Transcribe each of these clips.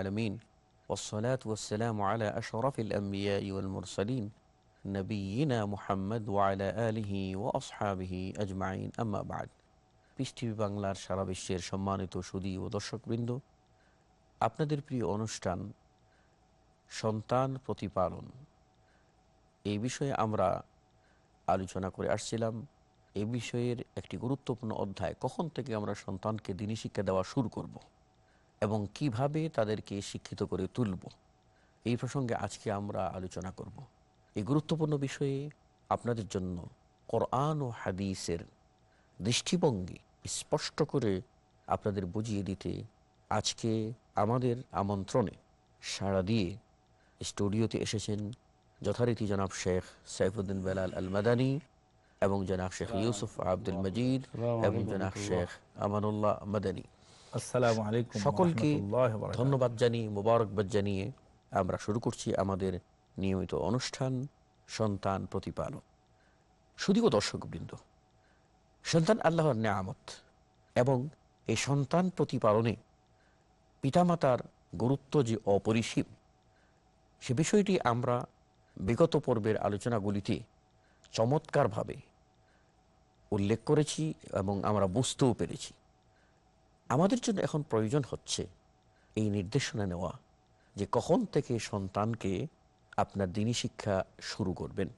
العالمين والصلاة والسلام على أشرف الأنبياء والمرسلين نبينا محمد وعلى آله وأصحابه أجمعين أما بعد পৃষ্টিভি বাংলার সারা বিশ্বের সম্মানিত সুদী ও দর্শকবৃন্দ আপনাদের প্রিয় অনুষ্ঠান সন্তান প্রতিপালন এই বিষয়ে আমরা আলোচনা করে আসছিলাম এই বিষয়ের একটি গুরুত্বপূর্ণ অধ্যায় কখন থেকে আমরা সন্তানকে দিনী শিক্ষা দেওয়া শুরু করব। এবং কীভাবে তাদেরকে শিক্ষিত করে তুলব এই প্রসঙ্গে আজকে আমরা আলোচনা করব। এই গুরুত্বপূর্ণ বিষয়ে আপনাদের জন্য কোরআন ও হাদিসের দৃষ্টিভঙ্গি স্পষ্ট করে আপনাদের বুঝিয়ে দিতে আজকে আমাদের আমন্ত্রণে সাড়া দিয়ে স্টুডিওতে এসেছেন যথারীতি জনাব শেখ সাইফুদ্দিন বেলাল আল মাদানী এবং জনাব শেখ ইউসুফ আব্দুল মজিদ এবং জনাব শেখ আমানুল্লাহ মাদানী। আসসালামু আলাইকুম সকলকে। ধন্যবাদ জানিয়ে মোবারকবাদ জানিয়ে আমরা শুরু করছি আমাদের নিয়মিত অনুষ্ঠান সন্তান প্রতিপালন শুধুও দর্শকবৃন্দ সন্তান আল্লাহর নেয়ামত এবং এই সন্তান প্রতিপালনে পিতামাতার গুরুত্ব যে অপরিসীম সে বিষয়টি আমরা বিগত পর্বের আলোচনাগুলিতে চমৎকারভাবে উল্লেখ করেছি এবং আমরা বুঝতেও পেরেছি আমাদের জন্য এখন প্রয়োজন হচ্ছে এই নির্দেশনা নেওয়া যে কখন থেকে সন্তানকে আপনার দিনী শিক্ষা শুরু করবেন,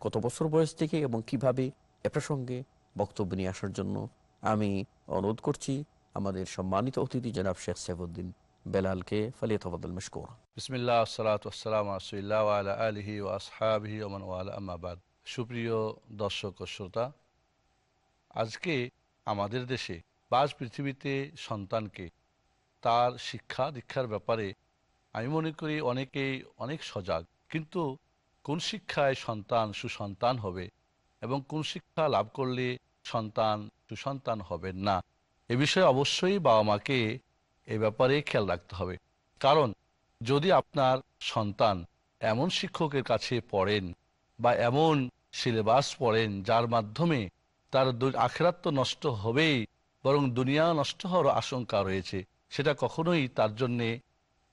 কত বছর বয়স থেকে এবং কীভাবে এ প্রসঙ্গে বক্তব্য নিয়ে আসার জন্য। আমি অনুরোধ করছি আমাদের সম্মানিত অতিথি জনাব শেখ সাইফুদ্দিন বেলালকে, ফালিয়া তফাদুল মশকুর। বিসমিল্লাহ, সালাত আসসালাম রসুল্লাহ আলা আলহি ও আসহাবিহি ওমান ওয়ালা আম্মাবাদ সুপ্রিয় দর্শক ও শ্রোতা, আজকে আমাদের দেশে বাজ পৃথিবীতে সন্তানকে তার শিক্ষা দীক্ষার ব্যাপারে আমি মনে করি অনেকেই অনেক সজাগ। কিন্তু কোন শিক্ষায় সন্তান সুসন্তান হবে এবং কোন শিক্ষা লাভ করলে সন্তান সুসন্তান হবেন না? এ বিষয়ে অবশ্যই বাবা মাকে এ ব্যাপারে খেয়াল রাখতে হবে। কারণ যদি আপনার সন্তান এমন শিক্ষকের কাছে পড়েন বা এমন সিলেবাস পড়েন যার মাধ্যমে তার দু- আখেরাত তো নষ্ট হবেই বরং দুনিয়া নষ্ট হওয়ার আশঙ্কা রয়েছে। সেটা কখনোই তার জন্যে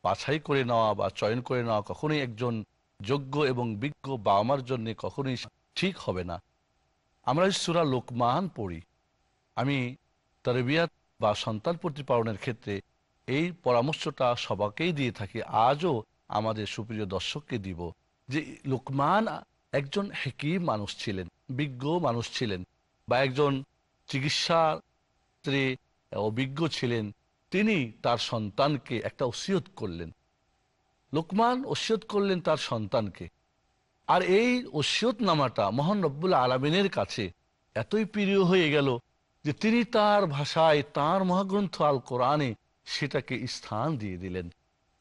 বাছাই করে নেওয়া বা চয়ন করে নেওয়া কখনোই একজন যোগ্য এবং বিজ্ঞ বাবা জন্য কখনোই ঠিক হবে না। আমরা সুরা লোকমান পড়ি। আমি তরবিয়াত বা সন্তান প্রতিপালনের ক্ষেত্রে এই পরামর্শটা সবাকেই দিয়ে থাকি, আজও আমাদের সুপ্রিয় দর্শককে দিব যে লোকমান একজন হেকিম মানুষ ছিলেন, বিজ্ঞ মানুষ ছিলেন বা একজন ক্ষেত্রে অভিজ্ঞ ছিলেন। তিনি তার সন্তানকে একটা ওসিয়ত করলেন। লোকমান ওসিয়ত করলেন তার সন্তানকে। আর এই ওসিয়ত নামাটা মহান রব্বুল আলমিনের কাছে এতই প্রিয় হয়ে গেল যে তিনি তার ভাষায় তার মহাগ্রন্থ আল কোরআনে সেটাকে স্থান দিয়ে দিলেন।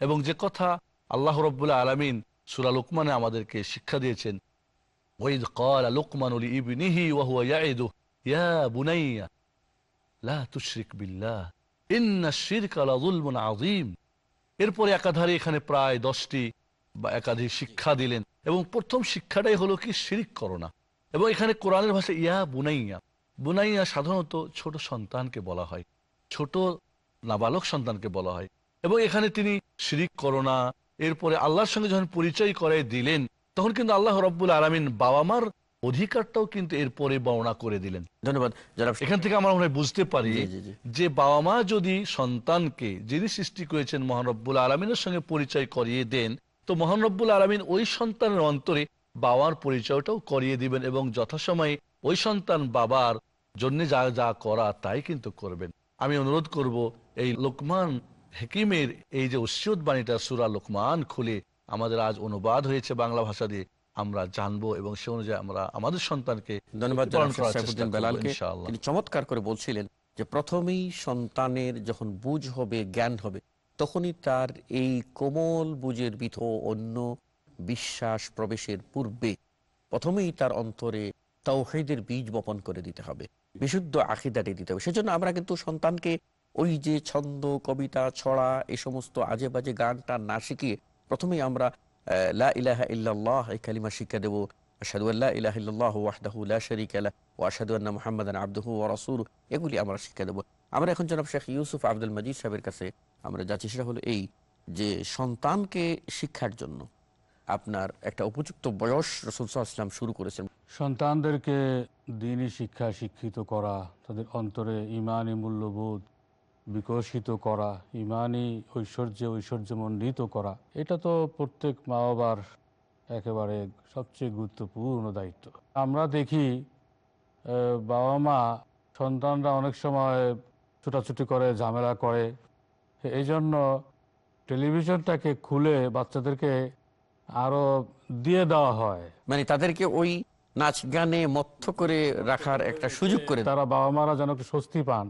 এবং যে কথা আল্লাহ রব্বুল্লা আলমিন সুরা লোকমানে আমাদেরকে শিক্ষা দিয়েছেন ওয়াইদ কল লোকমানুল ইবিনিহি ওয়াহুয়া ইয়া বুনাইয়া এরপরে একাধারে এখানে প্রায় দশটি বা একাধিক শিক্ষা দিলেন এবং প্রথম শিক্ষাটাই হলো কি শিরিক করোনা এবং এখানে কোরআনের ভাষা ইয়া বুনাইয়া বুনাইয়া সাধারণত ছোট সন্তানকে বলা হয়, ছোট নাবালক সন্তানকে বলা হয়। এবং এখানে তিনি শিরিক করোনা এরপরে আল্লাহর সঙ্গে যখন পরিচয় করে দিলেন, তখন কিন্তু আল্লাহ রব্বুল আলমিন বাবা মার অধিকারটাও কিন্তু এরপরে বর্ণনা করে দিলেন ধন্যবাদ জনাব এখান থেকে আমরা মনে বুঝতে পারি। যে বাবা মা যদি সন্তানকে যিনি সৃষ্টি করেছেন মহানব্বুল আলমিনের সঙ্গে পরিচয় করিয়ে দেন তো মহানব্বুল আলমিন ওই সন্তানের অন্তরে বাবার পরিচয়টাও করিয়ে দিবেন এবং যথাসময়ে ওই সন্তান বাবার জন্য যা যা করা তাই কিন্তু করবেন আমি অনুরোধ করব এই লোকমান হেকিমের এই যে উচ্চুত বাণীটা সুরা লোকমান খুলে আমাদের আজ অনুবাদ হয়েছে বাংলা ভাষা দিয়ে আমরা জানব এবং সে অনুযায়ী আমরা আমাদের সন্তানকে ধন্যবাদ বেলালকে। তিনি চমৎকার করে বলছিলেন যে প্রথমেই সন্তানের যখন বুঝ হবে জ্ঞান হবে তখনই তার এই কোমল বুঝের বিধ অন্য বিশ্বাস প্রবেশের পূর্বে প্রথমেই তার অন্তরে তাওহিদের বীজ বপন করে দিতে হবে বিশুদ্ধ আখিদাটি দিতে হবে। সেজন্য আমরা কিন্তু সন্তানকে ওই যে ছন্দ কবিতা ছড়া এ সমস্ত আজে বাজে গানটা না শিখিয়ে প্রথমেই আমরা লা ইল্লাল্লাহ শিক্ষা দেবো। আশহাদু আল্লা ইলাহা লা এগুলি আমরা শিক্ষা দেবো। আমরা এখন জনাব শেখ ইউসুফ আব্দুল মজিদ সাহেবের কাছে আমরা যাচ্ছি। সেটা হলো এই যে সন্তানকে শিক্ষার জন্য আপনার একটা উপযুক্ত বয়স রসুল শুরু করেছেন। সন্তানদেরকে দিনই শিক্ষা শিক্ষিত করা, তাদের অন্তরে ইমানি মূল্যবোধ বিকশিত করা ইমানি ঐশ্বর্যে ঐশ্বর্যমণ্ডিত করা এটা তো প্রত্যেক মা বাবার একেবারে সবচেয়ে গুরুত্বপূর্ণ দায়িত্ব। আমরা দেখি বাবা মা সন্তানরা অনেক সময় ছুটাছুটি করে ঝামেলা করে। এই জন্য টেলিভিশনটাকে খুলে বাচ্চাদেরকে আরও দিয়ে দেওয়া হয়। মানে তাদেরকে ওই নাচ গানে মত্ত করে রাখার একটা সুযোগ করে তারা বাবা মারা যেন একটু স্বস্তি পান।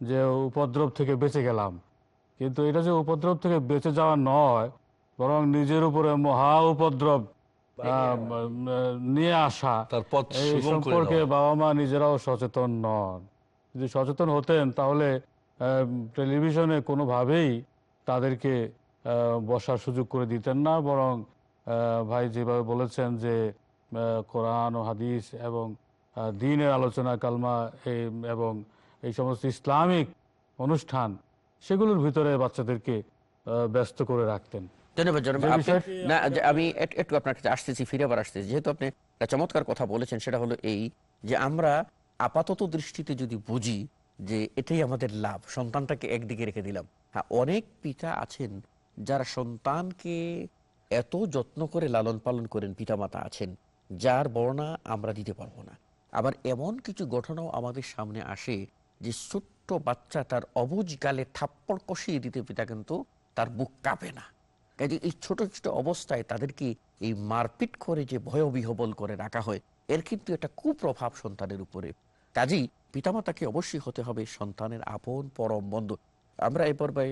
যে উপদ্রব থেকে বেঁচে গেলাম। কিন্তু এটা যে উপদ্রব থেকে বেঁচে যাওয়া নয় বরং নিজের উপরে মহা উপদ্রব নিয়ে আসা এই সম্পর্কে বাবা মা নিজেরাও সচেতন নন। যদি সচেতন হতেন তাহলে টেলিভিশনে কোনোভাবেই তাদেরকে বসার সুযোগ করে দিতেন না। বরং ভাই যেভাবে বলেছেন যে কোরআন ও হাদিস এবং দিনের আলোচনা কালমা এই- এবং এই সমস্ত ইসলামিক অনুষ্ঠান সেগুলোর ভিতরে বাচ্চাদেরকে ব্যস্ত করে রাখতেন। ধন্যবাদ জনাব। না আমি একটু আপনার কাছে আসতেছি ফিরে আবার আসতেছি। যেহেতু আপনি চমৎকার কথা বলেছেন সেটা হলো এই যে আমরা আপাতত দৃষ্টিতে যদি বুঝি যে এটাই আমাদের লাভ সন্তানটাকে একদিকে রেখে দিলাম। হ্যাঁ অনেক পিতা আছেন যারা সন্তানকে এত যত্ন করে লালন পালন করেন পিতামাতা আছেন যার বর্ণনা আমরা দিতে পারব না। আবার এমন কিছু ঘটনাও আমাদের সামনে আসে যে ছোট্ট বাচ্চা তার অবুজ গালে থাপ্পড় কষিয়ে দিতে পিতা কিন্তু তার বুক কাঁপে না। কাজে এই ছোট ছোট অবস্থায় তাদেরকে এই মারপিট করে যে ভয়বিহবল করে রাখা হয়, এর কিন্তু একটা কুপ্রভাব সন্তানের উপরে। কাজেই পিতামাতাকে অবশ্যই হতে হবে সন্তানের আপন পরম বন্ধু। আমরা এই পর্বে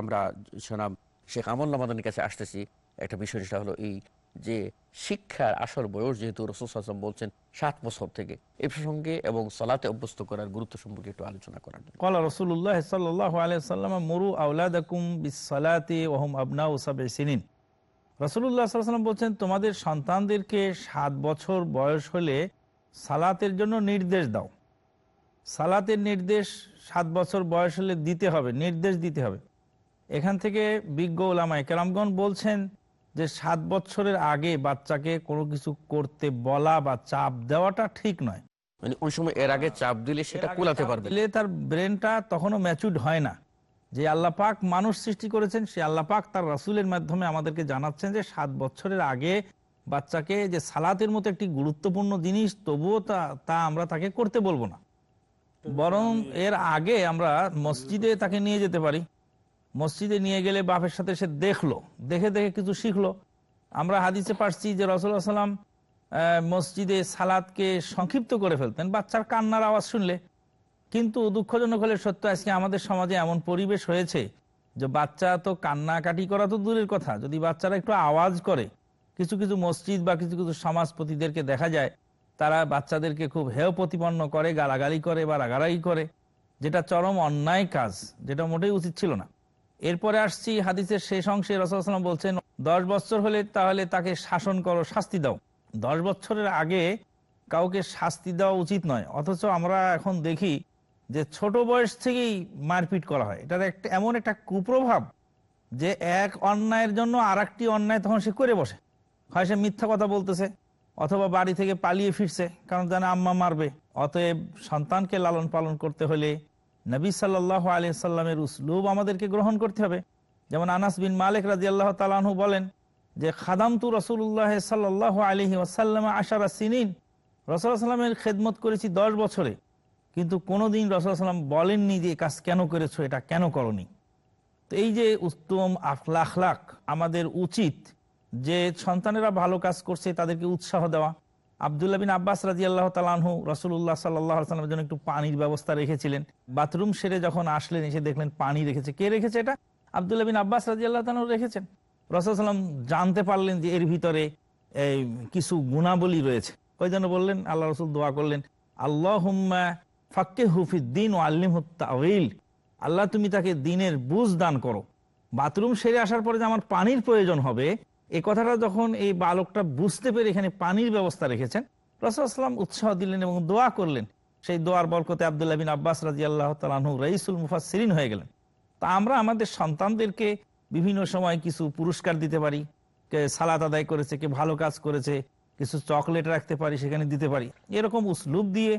আমরা শোনাম শেখ আমল্লা মাদানের কাছে আসতেছি। একটা বিষয় সেটা হলো এই যে শিক্ষার আসল বয়স যেহেতু রসুল আসলাম বলছেন সাত বছর থেকে। এ প্রসঙ্গে এবং সালাতে অভ্যস্ত করার গুরুত্ব সম্পর্কে একটু আলোচনা করার কলা রসুল্লাহ সাল্লাহ আলাইসাল্লাম মরু আউলাদুম বিসালাতে ওহম আবনা ওসাবে সিনিন রসুল্লাহ সাল্লাম বলছেন, তোমাদের সন্তানদেরকে সাত বছর বয়স হলে সালাতের জন্য নির্দেশ দাও। সালাতের নির্দেশ সাত বছর বয়স হলে দিতে হবে, নির্দেশ দিতে হবে। এখান থেকে বিজ্ঞ ওলামায় কেরামগণ বলছেন যে সাত বছরের আগে বাচ্চাকে কোনো কিছু করতে বলা বা চাপ দেওয়াটা ঠিক নয়। মানে ওই সময় এর আগে চাপ দিলে সেটা কুলাতে পারবে। দিলে তার ব্রেনটা তখনও ম্যাচুড হয় না। যে আল্লাহ পাক মানুষ সৃষ্টি করেছেন সে আল্লাহ পাক তার রাসুলের মাধ্যমে আমাদেরকে জানাচ্ছেন যে সাত বছরের আগে বাচ্চাকে যে সালাতের মতো একটি গুরুত্বপূর্ণ জিনিস তবুও তা তা আমরা তাকে করতে বলব না। বরং এর আগে আমরা মসজিদে তাকে নিয়ে যেতে পারি। মসজিদে নিয়ে গেলে বাপের সাথে সে দেখল, দেখে দেখে কিছু শিখলো। আমরা হাদিসে পারছি যে রসুল্লাহ সাল্লাম মসজিদে সালাদকে সংক্ষিপ্ত করে ফেলতেন। বাচ্চার কান্নার আওয়াজ শুনলে। কিন্তু দুঃখজনক হলে সত্য, আজকে আমাদের সমাজে এমন পরিবেশ হয়েছে যে বাচ্চা তো কান্নাকাটি করা তো দূরের কথা। যদি বাচ্চারা একটু আওয়াজ করে, কিছু কিছু মসজিদ বা কিছু কিছু সমাজপতিদেরকে দেখা যায়, তারা বাচ্চাদেরকে খুব হেয় প্রতিপন্ন করে, গালাগালি করে বা রাগারাগি করে, যেটা চরম অন্যায় কাজ, যেটা মোটেই উচিত ছিল না। এরপরে আসছি হাদিসের শেষ অংশে রসুলাম বলছেন, দশ বছর হলে তাহলে তাকে শাসন করো, শাস্তি দাও। দশ বছরের আগে কাউকে শাস্তি দেওয়া উচিত নয়। অথচ আমরা এখন দেখি যে ছোট বয়স থেকেই মারপিট করা হয়। এটার একটা, এমন একটা কুপ্রভাব যে এক অন্যায়ের জন্য আর একটি অন্যায় তখন সে করে বসে। হয় সে মিথ্যা কথা বলতেছে, অথবা বাড়ি থেকে পালিয়ে ফিরছে, কারণ জানে আম্মা মারবে। অতএব সন্তানকে লালন পালন করতে হলে নবী সাল্লাহ আলি সাল্লামের উসলুব আমাদেরকে গ্রহণ করতে হবে। যেমন আনাস বিন মালিক রাজি আল্লাহ তালাহু বলেন যে, খাদামতু রসুল্লাহ সাল্লাহ আলহি ওসাল্লাম আশারা সিনিন। রসুল্লাহ সাল্লামের খেদমত করেছি দশ বছরে। কিন্তু কোনোদিন রসুল সাল্লাম বলেননি যে কাজ কেন করেছ? এটা কেন করনি? তো এই যে উত্তম আখলাখ আমাদের উচিত যে, সন্তানেরা ভালো কাজ করছে তাদেরকে উৎসাহ দেওয়া। আবদুল্লাহ বিন আব্বাস রাজি আল্লাহ তালাহু রসুল্লাহ সাল্লাহ সাল্লামের জন্য একটু পানির ব্যবস্থা রেখেছিলেন। বাথরুম সেরে যখন আসলেন, এসে দেখলেন পানি রেখেছে। কে রেখেছে এটা? আবদুল্লাহ বিন আব্বাস রাজি আল্লাহ তালাহু রেখেছেন। রসুল সাল্লাম জানতে পারলেন যে এর ভিতরে কিছু গুণাবলী রয়েছে। ওই জন্য বললেন, আল্লাহ রসুল দোয়া করলেন আল্লাহ হুম্মা ফাক্কে হুফিদ্দিন ও আল্লিম হুত্তাউল আল্লাহ, তুমি তাকে দিনের বুঝ দান করো। বাথরুম সেরে আসার পরে যে আমার পানির প্রয়োজন হবে এই কথাটা যখন এই বালকটা বুঝতে পেরে এখানে পানির ব্যবস্থা রেখেছেন রসুলাম উৎসাহ দিলেন এবং দোয়া করলেন। সেই দোয়ার বরকতে আবদুল্লাহ বিন আব্বাস রাজি আল্লাহ তালু রইসুল মুফাসিরিন হয়ে গেলেন। তা আমরা আমাদের সন্তানদেরকে বিভিন্ন সময় কিছু পুরস্কার দিতে পারি, কে সালাত আদায় করেছে, কে ভালো কাজ করেছে, কিছু চকলেট রাখতে পারি, সেখানে দিতে পারি। এরকম উসলুব দিয়ে,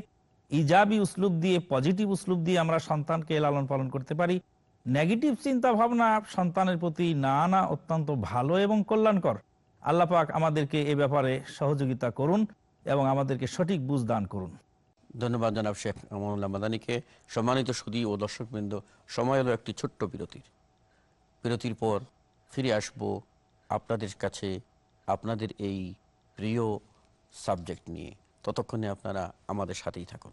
ইজাবি উসলুব দিয়ে, পজিটিভ উসলুব দিয়ে আমরা সন্তানকে লালন পালন করতে পারি। নেগেটিভ চিন্তা ভাবনা সন্তানের প্রতি না না অত্যন্ত ভালো এবং কল্যাণকর। আল্লাহ পাক আমাদেরকে এ ব্যাপারে সহযোগিতা করুন এবং আমাদেরকে সঠিক বুঝ দান করুন। ধন্যবাদ জানাব শেখ আমানুল্লাহ মাদানিকে সম্মানিত সুদী ও দর্শকবৃন্দ, সময় হলো একটি ছোট্ট বিরতির। বিরতির পর ফিরে আসব আপনাদের কাছে আপনাদের এই প্রিয় সাবজেক্ট নিয়ে। ততক্ষণে আপনারা আমাদের সাথেই থাকুন।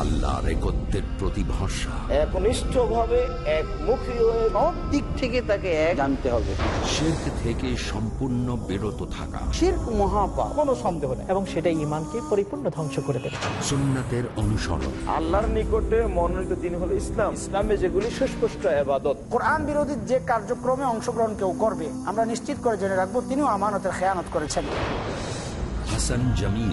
আল্লাহ রেকত্বের প্রতি ভরসা একনিষ্ঠভাবে একমুখী হয়ে সব দিক থেকে তাকে এক জানতে হবে। শির্ক থেকে সম্পূর্ণ বিরত থাকা। শির্ক মহাপাপ কোনো সন্দেহ নেই। এবং সেটা ইমানকে পরিপূর্ণ ধ্বংস করে দেবে। সুন্নাতের অনুসরণ। আল্লাহর নিকটে মনোনীত দিন হলো ইসলাম। ইসলামে যেগুলি সুস্পষ্ট আবাদত কোরআন বিরোধী যে কার্যক্রমে অংশগ্রহণ কেউ করবে আমরা নিশ্চিত করে জেনে রাখব তিনিও আমানতের খেয়ানত করেছেন। Hasan Jamil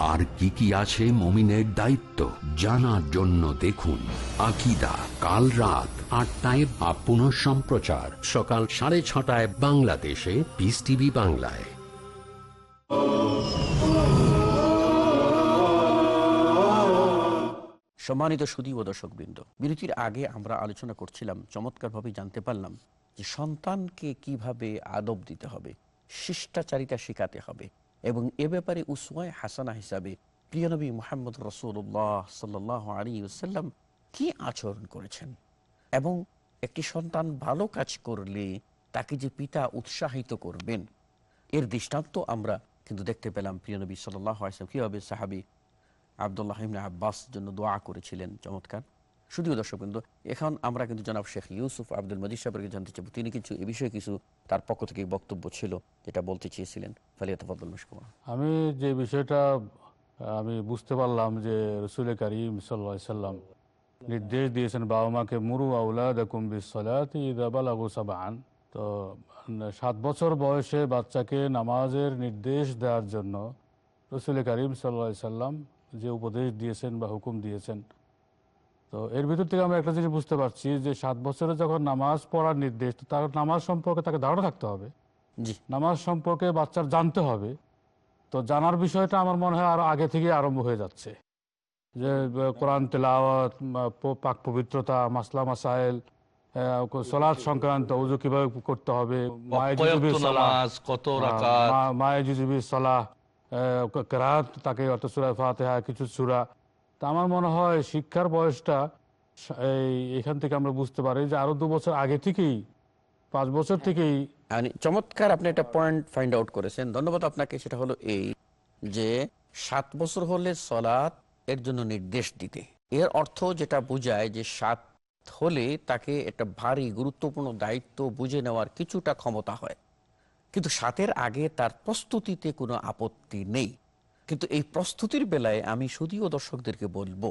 আর কি কি আছে মমিনের দায়িত্ব জানার জন্য দেখুন। আকিদা, কাল রাত আটটায় বা পুনঃ সম্প্রচার, সকাল সাড়ে ছটায় বাংলাদেশে পিস টিভি বাংলায়। সম্মানিত সুদী ও দর্শকবৃন্দ, বিরতির আগে আমরা আলোচনা করছিলাম, চমৎকারভাবে জানতে পারলাম যে সন্তানকে কীভাবে আদব দিতে হবে, শিষ্টাচারিতা শেখাতে হবে এবং এ ব্যাপারে উসওয়ায় হাসানা হিসাবে প্রিয়নবী মোহাম্মদ রসুল্লাহ সাল্লাহ আলী সাল্লাম কি আচরণ করেছেন? এবং একটি সন্তান ভালো কাজ করলে তাকে যে পিতা উৎসাহিত করবেন, এর দৃষ্টান্ত আমরা কিন্তু দেখতে পেলাম প্রিয়নবী সাল্লাহ আসলাম কীভাবে সাহাবি আবদুল্লাহ আব্বাস জন্য দোয়া করেছিলেন? চমৎকার। শুধু দর্শক বিন্দু, এখন আমরা কিন্তু জনাব শেখ ইউসুফ আব্দুল মজিদ সাহেবকে জানতে চাইব। তিনি কিছু এ বিষয়ে কিছু, তার পক্ষ থেকে বক্তব্য ছিল, যেটা বলতে চেয়েছিলেন। ফালিয়া তফাদুল মশকুমা আমি যে বিষয়টা, আমি বুঝতে পারলাম যে রসুল করিম সাল্লা সাল্লাম নির্দেশ দিয়েছেন, বাবা মাকে, মুরু সাবান তো, সাত বছর বয়সে বাচ্চাকে নামাজের নির্দেশ দেওয়ার জন্য রসুল করিম সাল্লা সাল্লাম যে উপদেশ দিয়েছেন বা হুকুম দিয়েছেন তো এর ভিতর থেকে আমরা একটা জিনিস বুঝতে পারছি যে সাত বছরে যখন নামাজ পড়ার নির্দেশ তার নামাজ সম্পর্কে তাকে ধারণা থাকতে হবে। জি। নামাজ সম্পর্কে বাচ্চার জানতে হবে। তো জানার বিষয়টা আমার মনে হয় আরও আগে থেকে আরম্ভ হয়ে যাচ্ছে। যে কোরআন তেলাওয়াত পাক পবিত্রতা মাসলা মাসাইল সলাদ সংক্রান্ত উজু কীভাবে করতে হবে মায়ে কয়েকত জুজুবির সালাহ, সালাহ কেরাত তাকে অত সুরা ফাতেহা কিছু সুরা তা আমার মনে হয় শিক্ষার বয়সটা এই এখান থেকে আমরা বুঝতে পারি যে আরও দু বছর আগে থেকেই পাঁচ বছর থেকেই মানে চমৎকার আপনি একটা পয়েন্ট ফাইন্ড আউট করেছেন। ধন্যবাদ আপনাকে সেটা হলো এই যে সাত বছর হলে সলাৎ এর জন্য নির্দেশ দিতে। এর অর্থ যেটা বোঝায় যে সাত হলে তাকে একটা ভারী গুরুত্বপূর্ণ দায়িত্ব বুঝে নেওয়ার কিছুটা ক্ষমতা হয়। কিন্তু সাতের আগে তার প্রস্তুতিতে কোনো আপত্তি নেই। কিন্তু এই প্রস্তুতির বেলায় আমি শুধুও দর্শকদেরকে বলব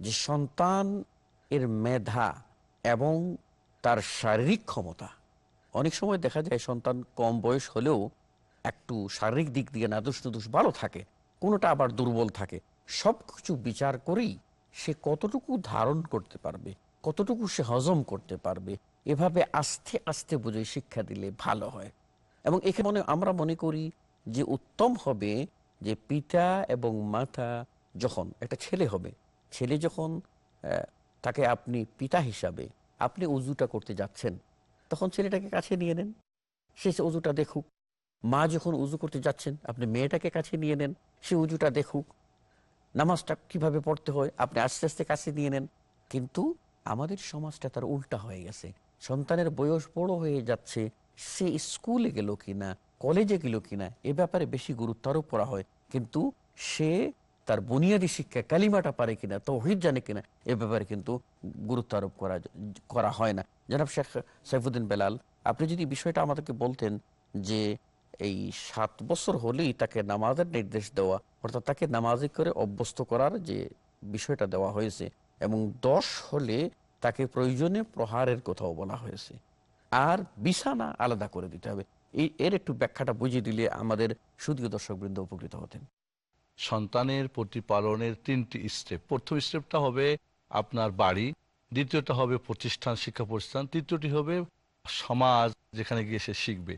যে সন্তান এর মেধা এবং তার শারীরিক ক্ষমতা। অনেক সময় দেখা যায় সন্তান কম বয়স হলেও একটু শারীরিক দিক দিয়ে নাদুস নুদুস ভালো থাকে, কোনোটা আবার দুর্বল থাকে। সব কিছু বিচার করেই সে কতটুকু ধারণ করতে পারবে, কতটুকু সে হজম করতে পারবে, এভাবে আস্তে আস্তে বুঝে শিক্ষা দিলে ভালো হয়। এবং এখানে আমরা মনে করি যে উত্তম হবে যে পিতা এবং মাতা যখন, একটা ছেলে হবে, ছেলে যখন তাকে আপনি পিতা হিসাবে, আপনি উজুটা করতে যাচ্ছেন, তখন ছেলেটাকে কাছে নিয়ে নেন। সে উজুটা দেখুক, মা যখন উজু করতে যাচ্ছেন, আপনি মেয়েটাকে কাছে নিয়ে নেন, সে উজুটা দেখুক, নামাজটা কীভাবে পড়তে হয়, আপনি আস্তে আস্তে কাছে নিয়ে নেন। কিন্তু আমাদের সমাজটা তার উল্টা হয়ে গেছে। সন্তানের বয়স বড় হয়ে যাচ্ছে, সে স্কুলে গেল কিনা কলেজে গেল কিনা, এ ব্যাপারে বেশি গুরুত্ব আরোপ করা হয়। কিন্তু সে তার বুনিয়াদী শিক্ষা কালিমাটা পারে কিনা, তৌহিদ জানে কিনা, এ ব্যাপারে কিন্তু গুরুত্ব আরোপ করা করা হয় না। জনাব শেখ সাইফুদ্দিন বেলাল, আপনি যদি বিষয়টা আমাদেরকে বলতেন যে এই সাত বছর হলেই তাকে নামাজের নির্দেশ দেওয়া, অর্থাৎ তাকে নামাজি করে অভ্যস্ত করার যে বিষয়টা দেওয়া হয়েছে, এবং দশ হলে তাকে প্রয়োজনে প্রহারের কথাও বলা হয়েছে। আর বিছানা আলাদা করে দিতে হবে। এর একটু ব্যাখ্যাটা বুঝিয়ে দিলে আমাদের সুদীয় দর্শকবৃন্দ উপকৃত হতেন। সন্তানের প্রতিপালনের তিনটি স্টেপ প্রথম স্টেপটা হবে আপনার বাড়ি, দ্বিতীয়টা হবে প্রতিষ্ঠান, শিক্ষা প্রতিষ্ঠান, তৃতীয়টি হবে সমাজ, যেখানে গিয়ে সে শিখবে।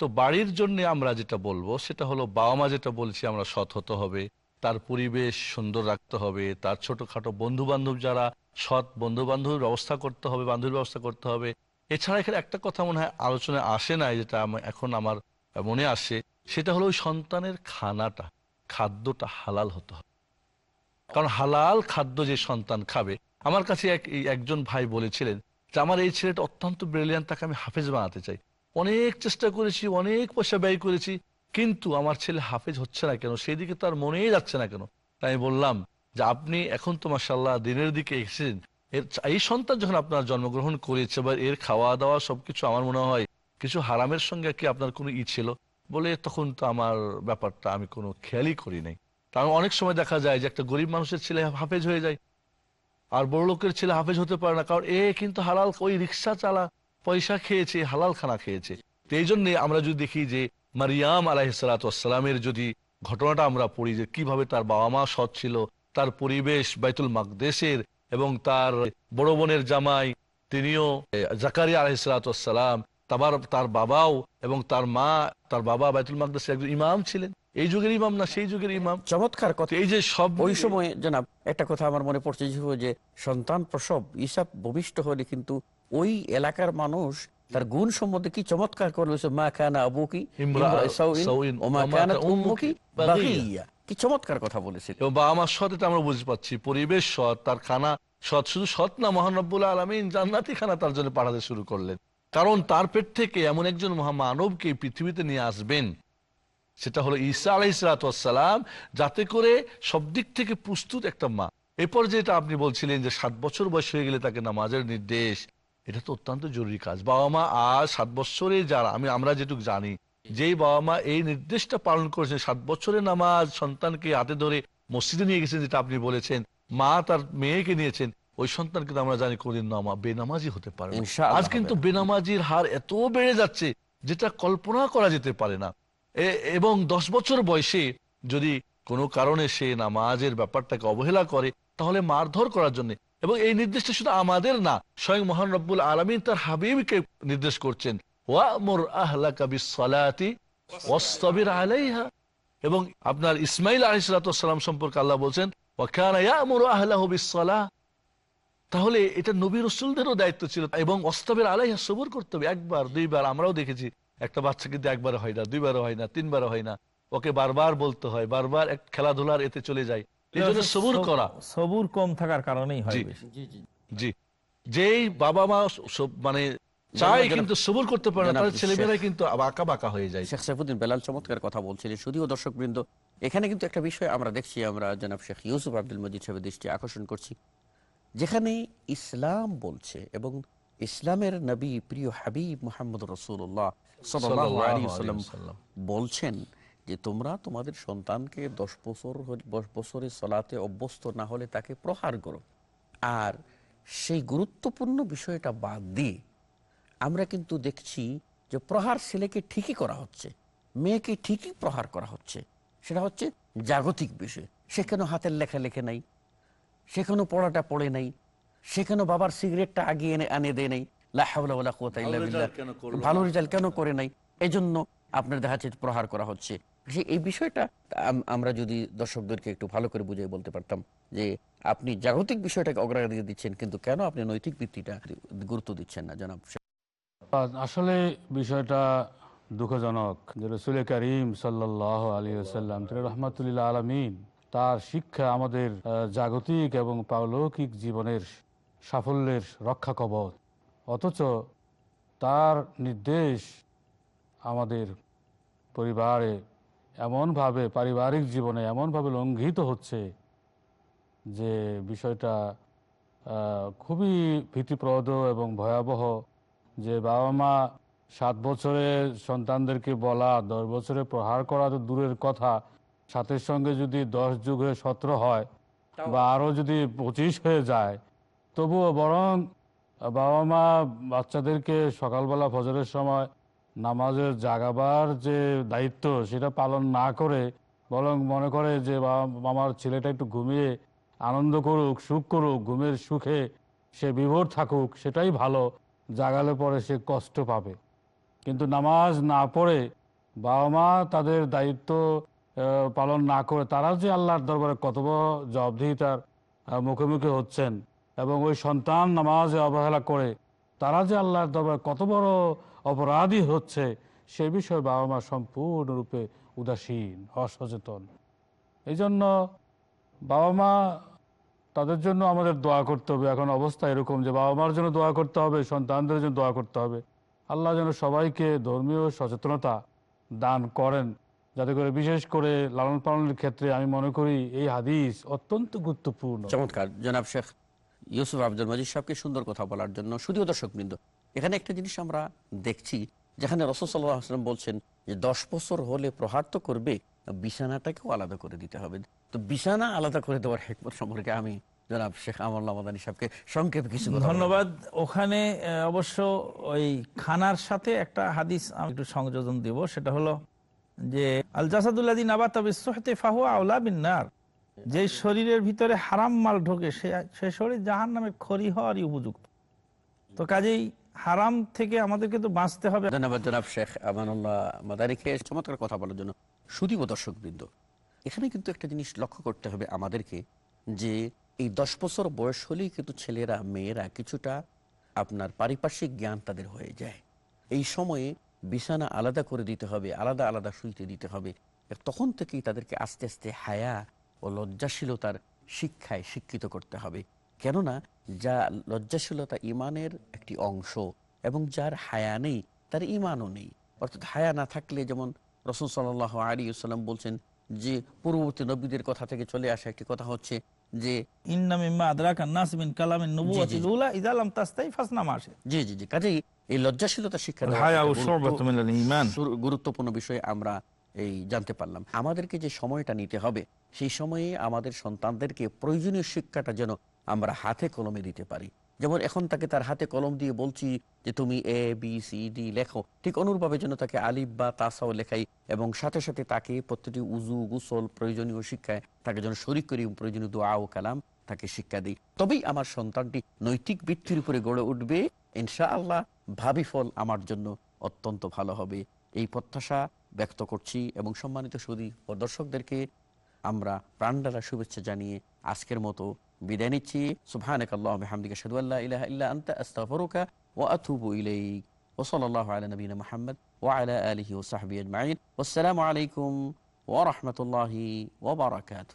তো বাড়ির জন্য আমরা যেটা বলব, সেটা হলো বাবা মা যেটা বলছি, আমরা সৎ হতে হবে, তার পরিবেশ সুন্দর রাখতে হবে, তার ছোটখাটো বন্ধু বান্ধব যারা সৎ বন্ধু বান্ধবের ব্যবস্থা করতে হবে, বান্ধবীর ব্যবস্থা করতে হবে এছাড়া এখানে একটা কথা মনে হয় আলোচনায় আসে নাই যেটা এখন আমার মনে আসে, সেটা হলো ওই সন্তানের খানাটা, খাদ্যটা হালাল হতে হবে। কারণ হালাল খাদ্য যে সন্তান খাবে, আমার কাছে এক একজন ভাই বলেছিলেন যে আমার এই ছেলেটা অত্যন্ত ব্রিলিয়ান্ট তাকে আমি হাফেজ বানাতে চাই। অনেক চেষ্টা করেছি, অনেক পয়সা ব্যয় করেছি, কিন্তু আমার ছেলে হাফেজ হচ্ছে না কেন? সেই দিকে তার মনেই যাচ্ছে না কেন? তাই বললাম যে আপনি এখন তো মাসাল্লাহ দিনের দিকে এসেছেন এর এই সন্তান যখন আপনার জন্মগ্রহণ করেছে বা এর খাওয়া দাওয়া সবকিছু আমার মনে হয় কিছু হারামের সঙ্গে কি আপনার কোনো ই ছিল? বলে তখন তো আমার ব্যাপারটা আমি কোনো খেয়ালই করি নাই। কারণ অনেক সময় দেখা যায় যে একটা গরিব মানুষের ছেলে হাফেজ হয়ে যায় আর বড় লোকের ছেলে হাফেজ হতে পারে না। কারণ এ কিন্তু হালাল ওই রিক্সা চালা, পয়সা খেয়েছে, হালাল খানা খেয়েছে। তো এই জন্যে আমরা যদি দেখি যে মারিয়াম আলাহিসালামের যদি ঘটনাটা আমরা পড়ি যে কীভাবে তার বাবা মা সৎ ছিল, তার পরিবেশ বাইতুল মাকদেশের এবং তার বড় বোনের জামাই তিনিও জাকারিয়া আলহিসালাম তাবার তার বাবাও এবং তার মা তার বাবা বাইতুল মাকদেশের একজন ইমাম ছিলেন। এই যুগের ইমাম না সেই যুগের ইমাম। চমৎকার কথা। এই যে সব ওই সময় জানাব একটা কথা আমার মনে পড়ছে যে সন্তান প্রসব ইসাব ভূমিষ্ঠ হলে কিন্তু ওই এলাকার মানুষ তার গুণ সম্বন্ধে কি চমৎকার করে মা খানা আবু কি কি চমৎকার কথা বলেছে এবং বাবা মার সৎ, এটা আমরা বুঝতে পারছি। পরিবেশ সৎ, তার খানা সৎ, শুধু সৎ না মহানব্বুল আলমিন জান্নাতি খানা তার জন্য পাঠাতে শুরু করলেন। কারণ তার পেট থেকে এমন একজন মহামানবকে পৃথিবীতে নিয়ে আসবেন, সেটা হলো ঈসা আলাই সালাতাম যাতে করে সব দিক থেকে প্রস্তুত একটা মা। এরপর যেটা আপনি বলছিলেন যে সাত বছর বয়স হয়ে গেলে তাকে নামাজের নির্দেশ, এটা তো অত্যন্ত জরুরি কাজ। বাবা মা আজ সাত বছরে যারা, আমি, আমরা যেটুকু জানি যেই বাবা মা এই নির্দেশটা পালন করেছেন সাত বছরের নামাজ সন্তানকে হাতে ধরে মসজিদে নিয়ে গেছেন যেটা আপনি বলেছেন মা তার মেয়েকে নিয়েছেন ওই সন্তান কিন্তু আমরা জানি কোনদিন নামা বেনামাজি হতে পারে আজ কিন্তু বেনামাজির হার এত বেড়ে যাচ্ছে যেটা কল্পনা করা যেতে পারে না। এবং দশ বছর বয়সে যদি কোনো কারণে সে নামাজের ব্যাপারটাকে অবহেলা করে তাহলে মারধর করার জন্য। এবং এই নির্দেশটা শুধু আমাদের না স্বয়ং মহান রব্বুল আলমিন তার হাবিবকে নির্দেশ করছেন। ওয়ামুর আহলাকা বিসসালাতি ওয়াসতাবির আলাইহা। এবং আপনার ইসমাইল আলাইহিসসালাম সম্পর্কে আল্লাহ বলছেন ওয়াকানা ইয়ামুরু আহলাহু বিসসালাহ। তাহলে এটা নবী রসুলদেরও দায়িত্ব ছিল এবং অস্তাবের আলাইহা সবর করতে হবে। একবার দুইবার আমরাও দেখেছি একটা বাচ্চা কিন্তু একবার হয় না দুইবারও হয় না তিনবারও হয় না। ওকে বারবার বলতে হয় বারবার এক খেলাধুলার এতে চলে যায়। এই জন্য সবুর করা। সবুর কম থাকার কারণেই হয় জি। জি যেই বাবা মা সব- মানে চায় কিন্তু সবুর করতে পারে না তাদের ছেলেমেয়েরা কিন্তু বাঁকা বাঁকা হয়ে যায়। শেখ সাইফুদ্দিন বেলাল চমৎকার কথা বলছিলেন। শুধুও দর্শক এখানে কিন্তু একটা বিষয় আমরা দেখছি আমরা জনাব শেখ ইউসুফ আব্দুল মজিদ সাহেবের দৃষ্টি আকর্ষণ করছি। যেখানে ইসলাম বলছে এবং ইসলামের নবী প্রিয় হাবিব মোহাম্মদ রসুল্লাহ সাল্লাম বলছেন যে তোমরা তোমাদের সন্তানকে দশ বছর দশ বছরের সলাতে অভ্যস্ত না হলে তাকে প্রহার করো। আর সেই গুরুত্বপূর্ণ বিষয়টা বাদ দিয়ে আমরা কিন্তু দেখছি যে প্রহার ছেলেকে ঠিকই করা হচ্ছে মেয়েকে ঠিকই প্রহার করা হচ্ছে। সেটা হচ্ছে জাগতিক বিষয়। সেখানে হাতের লেখা লেখে নাই সেখানে পড়াটা পড়ে নাই সেখানে বাবার সিগারেটটা আগিয়ে এনে আনে দেয় নাই। ভালো রেজাল্ট কেন করে নাই? এই জন্য আপনার দেখা যাচ্ছে প্রহার করা হচ্ছে। সে এই বিষয়টা আমরা যদি দর্শকদেরকে একটু ভালো করে বুঝিয়ে বলতে পারতাম যে আপনি জাগতিক বিষয়টাকে অগ্রাধিকার দিচ্ছেন কিন্তু কেন আপনি নৈতিক ভিত্তিটা গুরুত্ব দিচ্ছেন না জনাব আসলে বিষয়টা দুঃখজনক যে রসুল করিম সাল্লাহ আলী আসাল্লাম তিনি রহমতুল্লাহ আলমিন, তার শিক্ষা আমাদের জাগতিক এবং পারলৌকিক জীবনের সাফল্যের রক্ষা কবচ। অথচ তার নির্দেশ আমাদের পরিবারে এমনভাবে, পারিবারিক জীবনে এমনভাবে লঙ্ঘিত হচ্ছে যে বিষয়টা খুবই ভীতিপ্রদ এবং ভয়াবহ যে বাবা মা সাত বছরে সন্তানদেরকে বলা দশ বছরে প্রহার করা তো দূরের কথা। সাতের সঙ্গে যদি দশ যুগ হয়ে সতেরো হয় বা আরও যদি পঁচিশ হয়ে যায় তবুও বরং বাবা মা বাচ্চাদেরকে সকালবেলা ফজরের সময় নামাজের জাগাবার যে দায়িত্ব সেটা পালন না করে বরং মনে করে যে বাবা আমার ছেলেটা একটু ঘুমিয়ে আনন্দ করুক সুখ করুক ঘুমের সুখে সে বিভোর থাকুক সেটাই ভালো। জাগালে পরে সে কষ্ট পাবে। কিন্তু নামাজ না পড়ে বাবা মা তাদের দায়িত্ব পালন না করে তারা যে আল্লাহর দরবারে কত বড় জবাবদিহিতার মুখোমুখি হচ্ছেন এবং ওই সন্তান নামাজে অবহেলা করে তারা যে আল্লাহর দরবারে কত বড় অপরাধী হচ্ছে, সে বিষয়ে বাবা মা সম্পূর্ণরূপে উদাসীন, অসচেতন। এই জন্য বাবা মা তাদের জন্য আমাদের দোয়া করতে হবে। এখন অবস্থা এরকম যে বাবা মার জন্য দোয়া করতে হবে, সন্তানদের জন্য দোয়া করতে হবে। আল্লাহ যেন সবাইকে ধর্মীয় সচেতনতা দান করেন। যাতে করে বিশেষ করে লালন পালনের ক্ষেত্রে আমি মনে করি এই হাদিস অত্যন্ত গুরুত্বপূর্ণ। চমৎকার। জনাব শেখ ইউসুফ আব্দুল মজিদ সাহেবকে সুন্দর কথা বলার জন্য শুধুও দর্শক বৃন্দ এখানে একটা জিনিস আমরা দেখছি, যেখানে রসদ সাল্লাম বলছেন যে দশ বছর হলে প্রহার তো করবে বিছানাটাকেও আলাদা করে দিতে হবে। তো বিছানা আলাদা করে দেওয়ার হেকমত সম্পর্কে আমি জনাব শেখ আমল্লা মাদানী সাহেবকে সংক্ষেপে কিছু ধন্যবাদ। ওখানে অবশ্য ওই খানার সাথে একটা হাদিস আমি একটু সংযোজন দেব। সেটা হলো যে আল ফাহু আউলা বিন্নার। যে শরীরের ভিতরে হারাম মাল ঢোকে সে শরীর জাহান নামে খড়ি হওয়ারই উপযুক্ত। তো কাজেই হারাম থেকে আমাদেরকে তো বাঁচতে হবে। ধন্যবাদ জনাব শেখ আমানুল্লাহ মাদারিকে চমৎকার কথা বলার জন্য। শুধুও দর্শক বৃন্দ এখানে কিন্তু একটা জিনিস লক্ষ্য করতে হবে আমাদেরকে যে এই দশ বছর বয়স হলেই কিন্তু ছেলেরা, মেয়েরা কিছুটা আপনার পারিপার্শ্বিক জ্ঞান তাদের হয়ে যায়। এই সময়ে বিছানা আলাদা করে দিতে হবে, আলাদা আলাদা শুইতে দিতে হবে। তখন থেকেই তাদেরকে আস্তে আস্তে হায়া ও লজ্জাশীলতার শিক্ষায় শিক্ষিত করতে হবে। কেননা যা লজ্জাশীলতা ইমানের একটি অংশ এবং যার হায়া নেই, তার ইমানও নেই। অর্থাৎ হায়া না থাকলে যেমন রসুল সাল্লাহ আলী সাল্লাম বলছেন যে পূর্ববর্তী নবীদের কথা থেকে চলে আসা একটি কথা হচ্ছে যে জি জি। জি কাজেই এই লজ্জাশীলতা শিক্ষা গুরুত্বপূর্ণ বিষয় আমরা এই জানতে পারলাম। আমাদেরকে যে সময়টা নিতে হবে সেই সময়ে আমাদের সন্তানদেরকে প্রয়োজনীয় শিক্ষাটা যেন আমরা হাতে কলমে দিতে পারি। যেমন এখন তাকে তার হাতে কলম দিয়ে বলছি যে তুমি এ বি সি ডি লেখো। ঠিক অনুরূপভাবে যেন তাকে আলিফ বা তাসাও লেখাই এবং সাথে সাথে তাকে প্রতিটি উজু, গুসল, প্রয়োজনীয় শিক্ষায় তাকে যেন শরিক করি প্রয়োজনীয় দোয়া ও কালাম তাকে শিক্ষা দিই। তবেই আমার সন্তানটি নৈতিক বৃত্তির উপরে গড়ে উঠবে। ইনশা আল্লাহ ভাবি ফল আমার জন্য অত্যন্ত ভালো হবে। এই প্রত্যাশা ব্যক্ত করছি এবং সম্মানিত সুদী ও দর্শকদেরকে আমরা প্রাণডালা শুভেচ্ছা জানিয়ে আজকের মতো بدانتي سبحانك اللهم وبحمدك أشهد أن لا إله إلا أنت أستغفرك وأتوب إليك وصلى الله على نبينا محمد وعلى آله وصحبه أجمعين والسلام عليكم ورحمة الله وبركاته.